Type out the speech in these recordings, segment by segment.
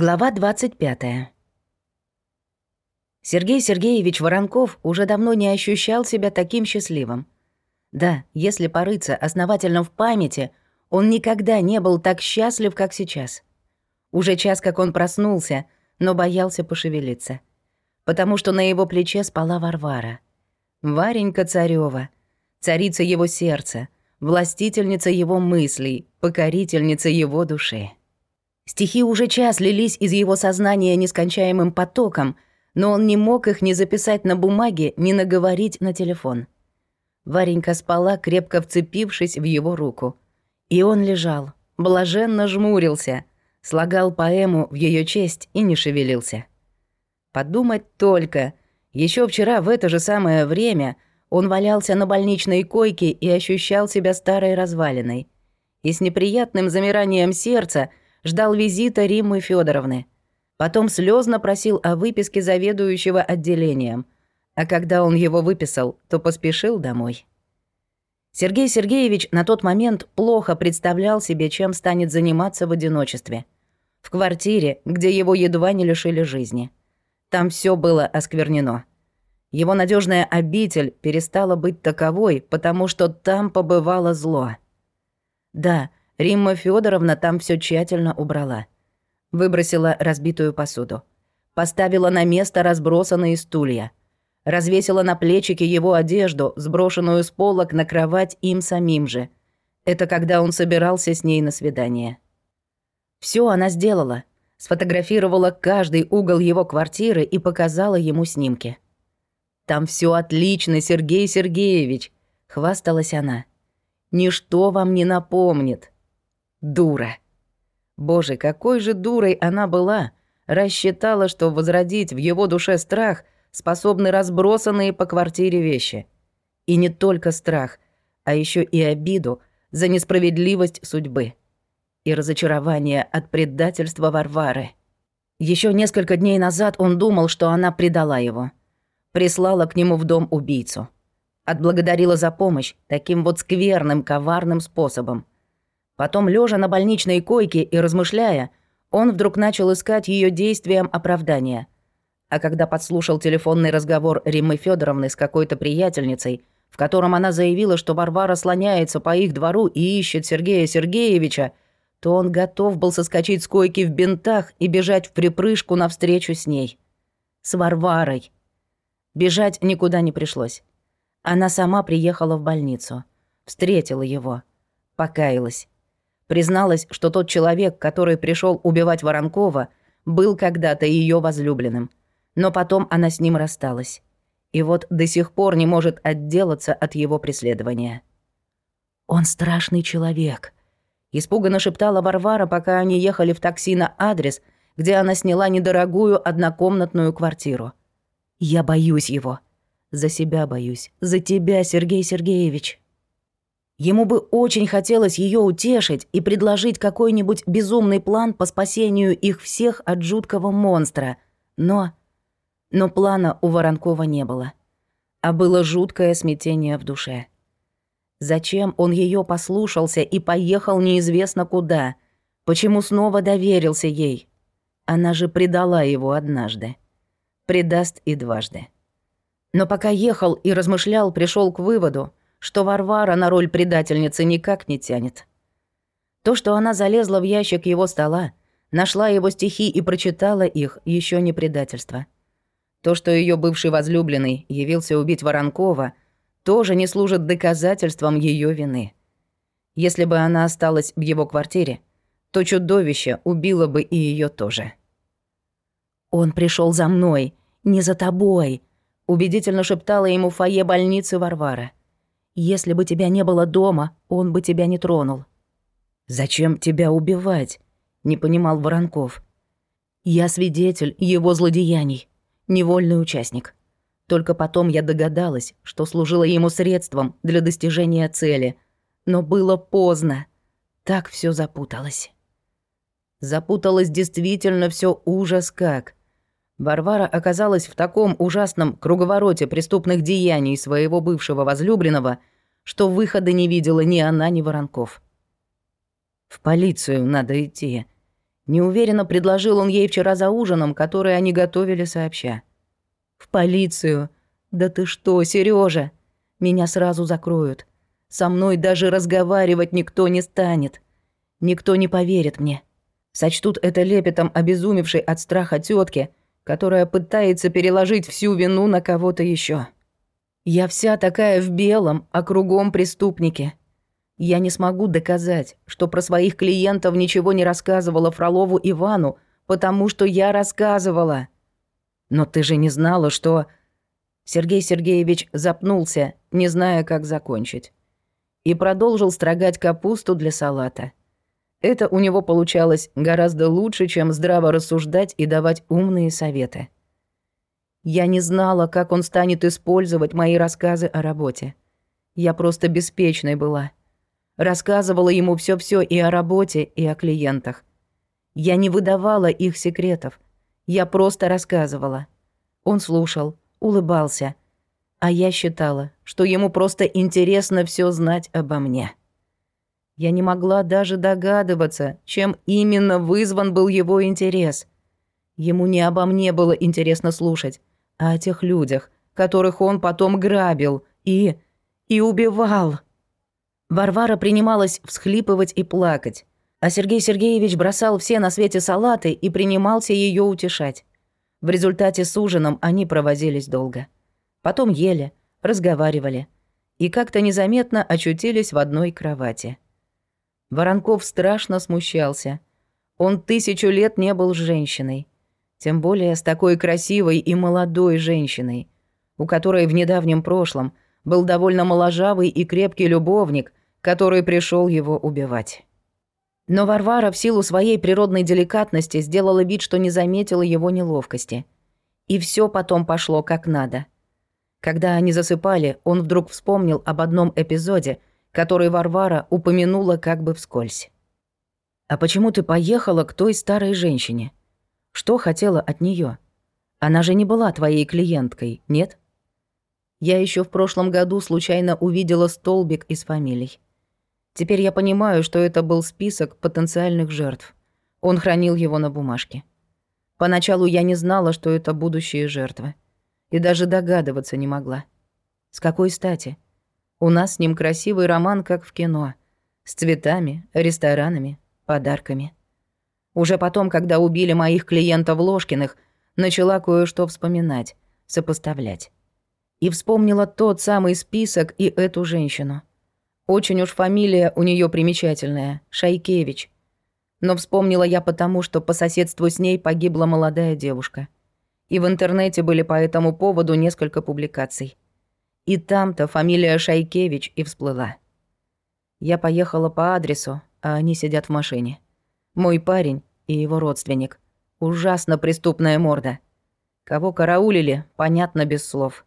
Глава 25. Сергей Сергеевич Воронков уже давно не ощущал себя таким счастливым. Да, если порыться основательно в памяти, он никогда не был так счастлив, как сейчас. Уже час, как он проснулся, но боялся пошевелиться. Потому что на его плече спала Варвара. Варенька Царёва, царица его сердца, властительница его мыслей, покорительница его души. Стихи уже час лились из его сознания нескончаемым потоком, но он не мог их ни записать на бумаге, ни наговорить на телефон. Варенька спала, крепко вцепившись в его руку. И он лежал, блаженно жмурился, слагал поэму в ее честь и не шевелился. Подумать только, еще вчера в это же самое время он валялся на больничной койке и ощущал себя старой развалиной. И с неприятным замиранием сердца – ждал визита Риммы Федоровны. Потом слезно просил о выписке заведующего отделением. А когда он его выписал, то поспешил домой. Сергей Сергеевич на тот момент плохо представлял себе, чем станет заниматься в одиночестве. В квартире, где его едва не лишили жизни. Там все было осквернено. Его надежная обитель перестала быть таковой, потому что там побывало зло. Да, Римма Федоровна там все тщательно убрала. Выбросила разбитую посуду. Поставила на место разбросанные стулья. Развесила на плечики его одежду, сброшенную с полок на кровать им самим же. Это когда он собирался с ней на свидание. Все она сделала. Сфотографировала каждый угол его квартиры и показала ему снимки. «Там все отлично, Сергей Сергеевич», — хвасталась она. «Ничто вам не напомнит». Дура. Боже, какой же дурой она была. Рассчитала, что возродить в его душе страх способны разбросанные по квартире вещи. И не только страх, а еще и обиду за несправедливость судьбы. И разочарование от предательства Варвары. Еще несколько дней назад он думал, что она предала его. Прислала к нему в дом убийцу. Отблагодарила за помощь таким вот скверным, коварным способом. Потом, лежа на больничной койке и размышляя, он вдруг начал искать ее действиям оправдания. А когда подслушал телефонный разговор Риммы Федоровны с какой-то приятельницей, в котором она заявила, что Варвара слоняется по их двору и ищет Сергея Сергеевича, то он готов был соскочить с койки в бинтах и бежать в припрыжку навстречу с ней. С Варварой. Бежать никуда не пришлось. Она сама приехала в больницу. Встретила его. Покаялась. Призналась, что тот человек, который пришел убивать Воронкова, был когда-то ее возлюбленным. Но потом она с ним рассталась. И вот до сих пор не может отделаться от его преследования. «Он страшный человек», — испуганно шептала Варвара, пока они ехали в такси на адрес, где она сняла недорогую однокомнатную квартиру. «Я боюсь его. За себя боюсь. За тебя, Сергей Сергеевич». Ему бы очень хотелось ее утешить и предложить какой-нибудь безумный план по спасению их всех от жуткого монстра, но... Но плана у Воронкова не было. А было жуткое смятение в душе. Зачем он ее послушался и поехал неизвестно куда? Почему снова доверился ей? Она же предала его однажды. Предаст и дважды. Но пока ехал и размышлял, пришел к выводу, что Варвара на роль предательницы никак не тянет. То, что она залезла в ящик его стола, нашла его стихи и прочитала их, еще не предательство. То, что ее бывший возлюбленный явился убить Воронкова, тоже не служит доказательством ее вины. Если бы она осталась в его квартире, то чудовище убило бы и ее тоже. «Он пришел за мной, не за тобой», — убедительно шептала ему в больницы Варвара. Если бы тебя не было дома, он бы тебя не тронул. Зачем тебя убивать? Не понимал Воронков. Я свидетель его злодеяний, невольный участник. Только потом я догадалась, что служила ему средством для достижения цели. Но было поздно. Так все запуталось. Запуталось действительно все ужас как. Варвара оказалась в таком ужасном круговороте преступных деяний своего бывшего возлюбленного, что выхода не видела ни она, ни Воронков. «В полицию надо идти», — Неуверенно предложил он ей вчера за ужином, который они готовили сообща. «В полицию. Да ты что, Сережа? Меня сразу закроют. Со мной даже разговаривать никто не станет. Никто не поверит мне. Сочтут это лепетом обезумевшей от страха тетки, которая пытается переложить всю вину на кого-то еще. Я вся такая в белом, а кругом преступники. Я не смогу доказать, что про своих клиентов ничего не рассказывала Фролову Ивану, потому что я рассказывала. Но ты же не знала, что... Сергей Сергеевич запнулся, не зная, как закончить. И продолжил строгать капусту для салата. Это у него получалось гораздо лучше, чем здраво рассуждать и давать умные советы. Я не знала, как он станет использовать мои рассказы о работе. Я просто беспечной была. Рассказывала ему все все и о работе, и о клиентах. Я не выдавала их секретов. Я просто рассказывала. Он слушал, улыбался. А я считала, что ему просто интересно все знать обо мне. Я не могла даже догадываться, чем именно вызван был его интерес. Ему не обо мне было интересно слушать, а о тех людях, которых он потом грабил и... и убивал. Варвара принималась всхлипывать и плакать, а Сергей Сергеевич бросал все на свете салаты и принимался ее утешать. В результате с ужином они провозились долго. Потом ели, разговаривали и как-то незаметно очутились в одной кровати. Воронков страшно смущался. Он тысячу лет не был женщиной. Тем более с такой красивой и молодой женщиной, у которой в недавнем прошлом был довольно моложавый и крепкий любовник, который пришел его убивать. Но Варвара в силу своей природной деликатности сделала вид, что не заметила его неловкости. И все потом пошло как надо. Когда они засыпали, он вдруг вспомнил об одном эпизоде, который Варвара упомянула как бы вскользь. «А почему ты поехала к той старой женщине? Что хотела от нее? Она же не была твоей клиенткой, нет?» Я еще в прошлом году случайно увидела столбик из фамилий. Теперь я понимаю, что это был список потенциальных жертв. Он хранил его на бумажке. Поначалу я не знала, что это будущие жертвы. И даже догадываться не могла. С какой стати? У нас с ним красивый роман, как в кино. С цветами, ресторанами, подарками. Уже потом, когда убили моих клиентов Ложкиных, начала кое-что вспоминать, сопоставлять. И вспомнила тот самый список и эту женщину. Очень уж фамилия у нее примечательная — Шайкевич. Но вспомнила я потому, что по соседству с ней погибла молодая девушка. И в интернете были по этому поводу несколько публикаций. И там-то фамилия Шайкевич и всплыла. Я поехала по адресу, а они сидят в машине. Мой парень и его родственник. Ужасно преступная морда. Кого караулили, понятно без слов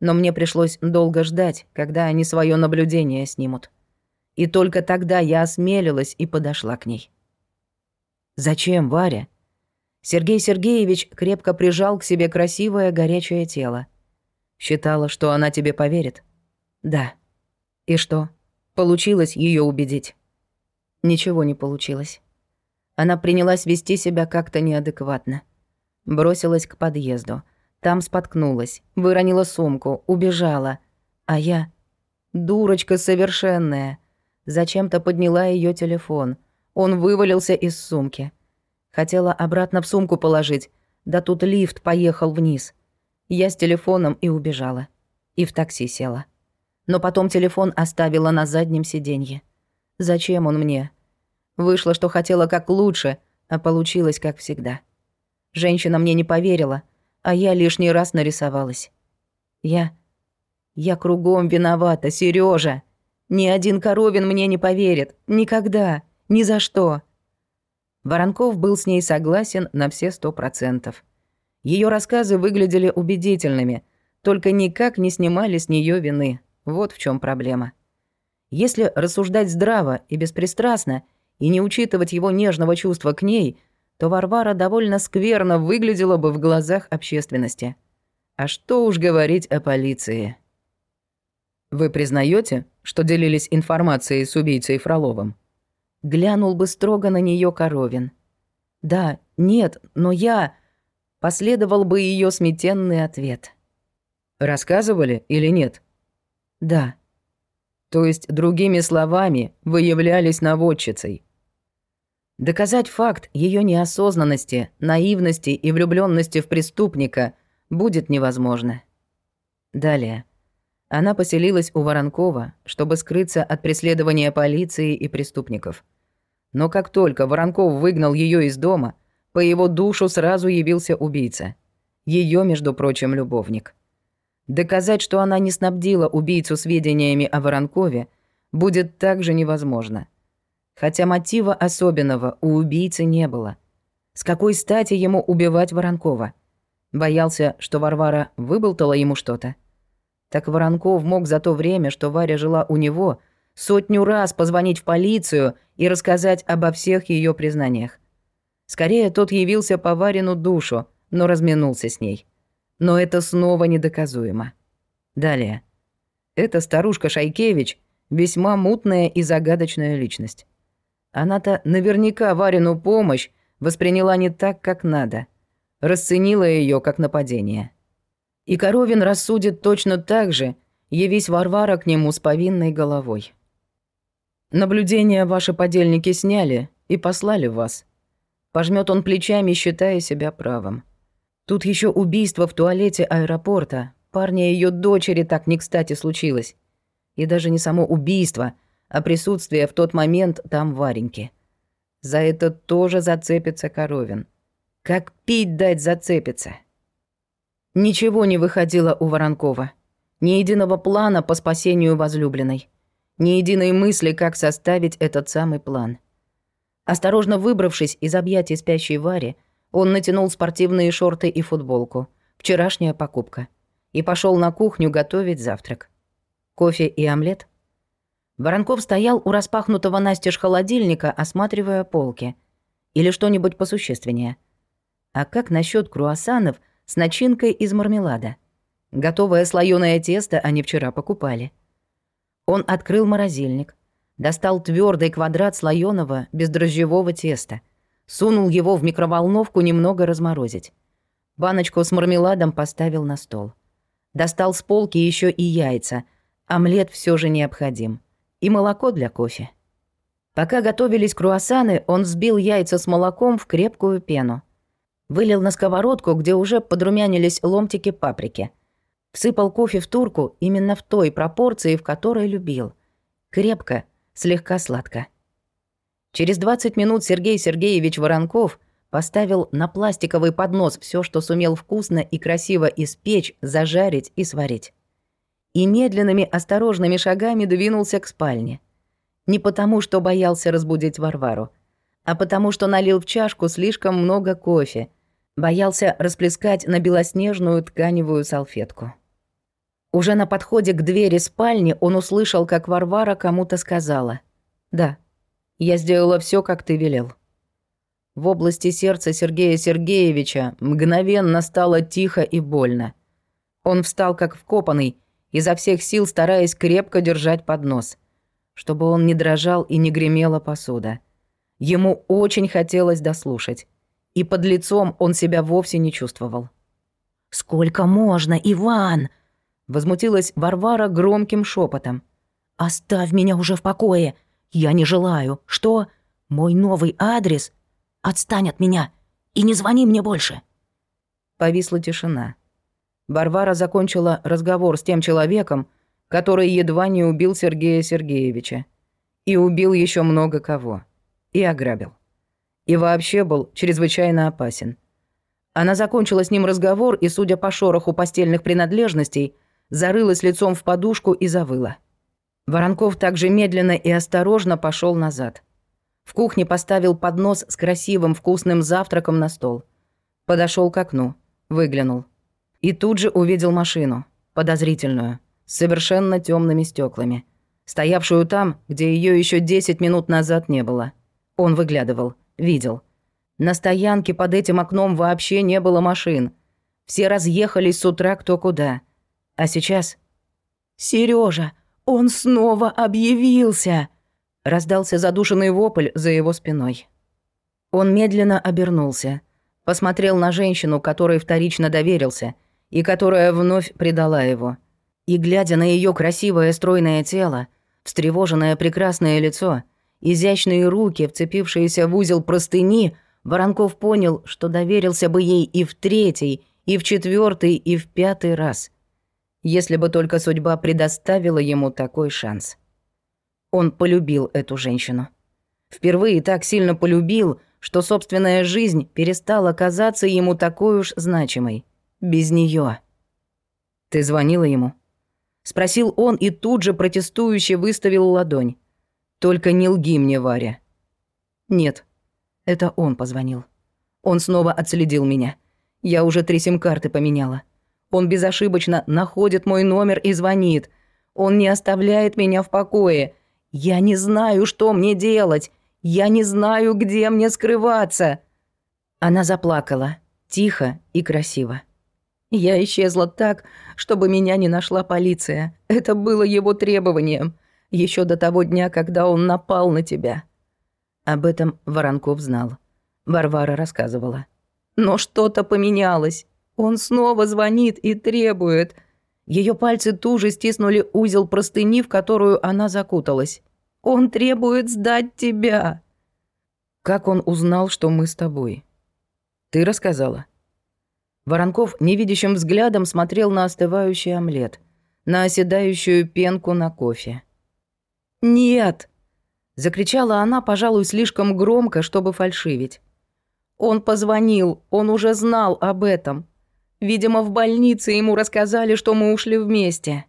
но мне пришлось долго ждать, когда они свое наблюдение снимут. И только тогда я осмелилась и подошла к ней. «Зачем, Варя?» Сергей Сергеевич крепко прижал к себе красивое горячее тело. Считала, что она тебе поверит? Да. И что? Получилось ее убедить? Ничего не получилось. Она принялась вести себя как-то неадекватно. Бросилась к подъезду — там споткнулась, выронила сумку, убежала. А я... Дурочка совершенная. Зачем-то подняла ее телефон. Он вывалился из сумки. Хотела обратно в сумку положить, да тут лифт поехал вниз. Я с телефоном и убежала. И в такси села. Но потом телефон оставила на заднем сиденье. Зачем он мне? Вышло, что хотела как лучше, а получилось как всегда. Женщина мне не поверила — а я лишний раз нарисовалась. Я... Я кругом виновата, Сережа. Ни один коровин мне не поверит. Никогда. Ни за что. Воронков был с ней согласен на все сто процентов. Ее рассказы выглядели убедительными, только никак не снимали с нее вины. Вот в чем проблема. Если рассуждать здраво и беспристрастно, и не учитывать его нежного чувства к ней, то Варвара довольно скверно выглядела бы в глазах общественности. А что уж говорить о полиции. «Вы признаете, что делились информацией с убийцей Фроловым?» Глянул бы строго на нее Коровин. Да, нет, но я... Последовал бы ее сметенный ответ. Рассказывали или нет? Да. То есть, другими словами, вы являлись наводчицей. Доказать факт ее неосознанности, наивности и влюбленности в преступника будет невозможно. Далее. Она поселилась у Воронкова, чтобы скрыться от преследования полиции и преступников. Но как только Воронков выгнал ее из дома, по его душу сразу явился убийца. Ее, между прочим, любовник. Доказать, что она не снабдила убийцу сведениями о Воронкове, будет также невозможно. Хотя мотива особенного у убийцы не было. С какой стати ему убивать Воронкова? Боялся, что Варвара выболтала ему что-то? Так Воронков мог за то время, что Варя жила у него, сотню раз позвонить в полицию и рассказать обо всех ее признаниях. Скорее, тот явился по Варину душу, но разминулся с ней. Но это снова недоказуемо. Далее. Эта старушка Шайкевич — весьма мутная и загадочная личность. Она-то наверняка Варину помощь восприняла не так, как надо. Расценила ее как нападение. И Коровин рассудит точно так же, явись Варвара к нему с повинной головой. Наблюдения ваши подельники сняли и послали вас. Пожмет он плечами, считая себя правым. Тут еще убийство в туалете аэропорта. Парня ее дочери так не кстати случилось. И даже не само убийство, а присутствие в тот момент там Вареньки. За это тоже зацепится Коровин. Как пить дать зацепится. Ничего не выходило у Воронкова. Ни единого плана по спасению возлюбленной. Ни единой мысли, как составить этот самый план. Осторожно выбравшись из объятий спящей Вари, он натянул спортивные шорты и футболку. Вчерашняя покупка. И пошел на кухню готовить завтрак. Кофе и омлет? Воронков стоял у распахнутого настежь холодильника, осматривая полки. Или что-нибудь посущественнее. А как насчет круассанов с начинкой из мармелада? Готовое слоёное тесто они вчера покупали. Он открыл морозильник, достал твердый квадрат слоёного бездрожжевого теста — Сунул его в микроволновку немного разморозить. Баночку с мармеладом поставил на стол. Достал с полки еще и яйца. Омлет все же необходим. И молоко для кофе. Пока готовились круассаны, он взбил яйца с молоком в крепкую пену. Вылил на сковородку, где уже подрумянились ломтики паприки. Всыпал кофе в турку именно в той пропорции, в которой любил. Крепко, слегка сладко. Через 20 минут Сергей Сергеевич Воронков поставил на пластиковый поднос все, что сумел вкусно и красиво испечь, зажарить и сварить. И медленными осторожными шагами двинулся к спальне. Не потому, что боялся разбудить Варвару, а потому, что налил в чашку слишком много кофе, боялся расплескать на белоснежную тканевую салфетку. Уже на подходе к двери спальни он услышал, как Варвара кому-то сказала «Да, я сделала все, как ты велел». В области сердца Сергея Сергеевича мгновенно стало тихо и больно. Он встал как вкопанный, изо всех сил стараясь крепко держать поднос, чтобы он не дрожал и не гремела посуда. Ему очень хотелось дослушать, и под лицом он себя вовсе не чувствовал. «Сколько можно, Иван?» — возмутилась Варвара громким шепотом. «Оставь меня уже в покое!» Я не желаю. Что? Мой новый адрес? Отстань от меня и не звони мне больше. Повисла тишина. Варвара закончила разговор с тем человеком, который едва не убил Сергея Сергеевича. И убил еще много кого. И ограбил. И вообще был чрезвычайно опасен. Она закончила с ним разговор и, судя по шороху постельных принадлежностей, зарылась лицом в подушку и завыла. Воронков также медленно и осторожно пошел назад. В кухне поставил поднос с красивым вкусным завтраком на стол. Подошел к окну, выглянул. И тут же увидел машину, подозрительную, с совершенно темными стеклами, стоявшую там, где ее еще 10 минут назад не было. Он выглядывал, видел. На стоянке под этим окном вообще не было машин. Все разъехались с утра кто куда. А сейчас... Сережа, «Он снова объявился!» — раздался задушенный вопль за его спиной. Он медленно обернулся, посмотрел на женщину, которой вторично доверился, и которая вновь предала его. И, глядя на ее красивое стройное тело, встревоженное прекрасное лицо, изящные руки, вцепившиеся в узел простыни, Воронков понял, что доверился бы ей и в третий, и в четвертый, и в пятый раз, если бы только судьба предоставила ему такой шанс. Он полюбил эту женщину. Впервые так сильно полюбил, что собственная жизнь перестала казаться ему такой уж значимой. Без нее. «Ты звонила ему?» Спросил он и тут же протестующе выставил ладонь. «Только не лги мне, Варя». «Нет, это он позвонил. Он снова отследил меня. Я уже три сим-карты поменяла. Он безошибочно находит мой номер и звонит. Он не оставляет меня в покое. Я не знаю, что мне делать. Я не знаю, где мне скрываться». Она заплакала, тихо и красиво. Я исчезла так, чтобы меня не нашла полиция. Это было его требованием. Еще до того дня, когда он напал на тебя. Об этом Воронков знал. Варвара рассказывала. Но что-то поменялось. Он снова звонит и требует. Ее пальцы туже стиснули узел простыни, в которую она закуталась. Он требует сдать тебя. Как он узнал, что мы с тобой? Ты рассказала. Воронков невидящим взглядом смотрел на остывающий омлет, на оседающую пенку на кофе. «Нет!» — закричала она, пожалуй, слишком громко, чтобы фальшивить. «Он позвонил, он уже знал об этом. Видимо, в больнице ему рассказали, что мы ушли вместе»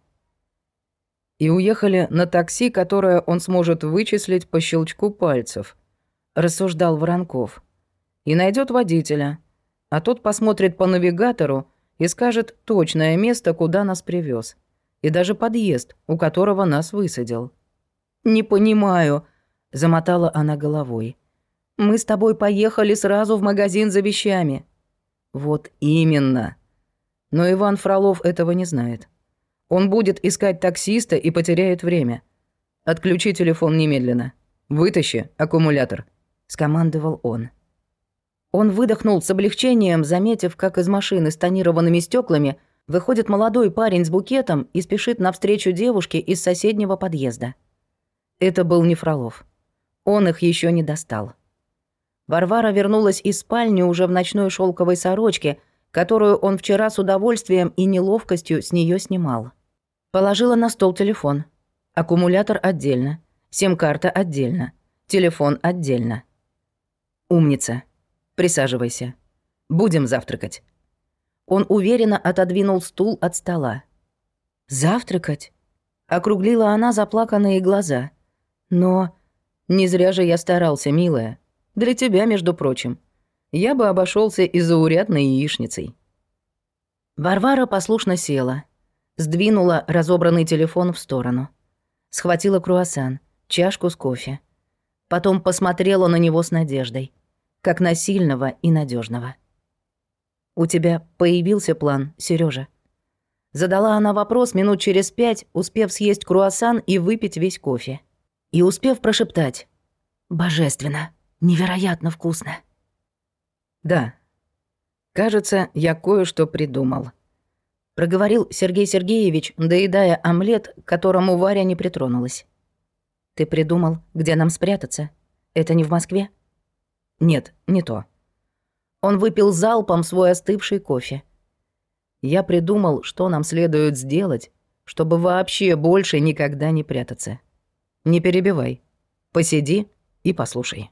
и уехали на такси, которое он сможет вычислить по щелчку пальцев», — рассуждал Воронков. «И найдет водителя, а тот посмотрит по навигатору и скажет точное место, куда нас привез, и даже подъезд, у которого нас высадил». «Не понимаю», — замотала она головой. «Мы с тобой поехали сразу в магазин за вещами». «Вот именно. Но Иван Фролов этого не знает». Он будет искать таксиста и потеряет время. Отключи телефон немедленно. Вытащи аккумулятор», — скомандовал он. Он выдохнул с облегчением, заметив, как из машины с тонированными стеклами выходит молодой парень с букетом и спешит навстречу девушке из соседнего подъезда. Это был не Фролов. Он их еще не достал. Варвара вернулась из спальни уже в ночной шелковой сорочке, которую он вчера с удовольствием и неловкостью с нее снимал. Положила на стол телефон. Аккумулятор отдельно. Сим-карта отдельно. Телефон отдельно. Умница. Присаживайся. Будем завтракать. Он уверенно отодвинул стул от стола. «Завтракать?» Округлила она заплаканные глаза. «Но...» «Не зря же я старался, милая. Для тебя, между прочим. Я бы обошелся и заурядной яичницей». Варвара послушно села Сдвинула разобранный телефон в сторону. Схватила круассан, чашку с кофе. Потом посмотрела на него с надеждой, как на сильного и надежного. «У тебя появился план, Сережа? Задала она вопрос минут через пять, успев съесть круассан и выпить весь кофе. И успев прошептать «Божественно! Невероятно вкусно!» «Да. Кажется, я кое-что придумал», проговорил Сергей Сергеевич, доедая омлет, к которому Варя не притронулась. «Ты придумал, где нам спрятаться? Это не в Москве?» «Нет, не то». Он выпил залпом свой остывший кофе. «Я придумал, что нам следует сделать, чтобы вообще больше никогда не прятаться. Не перебивай. Посиди и послушай».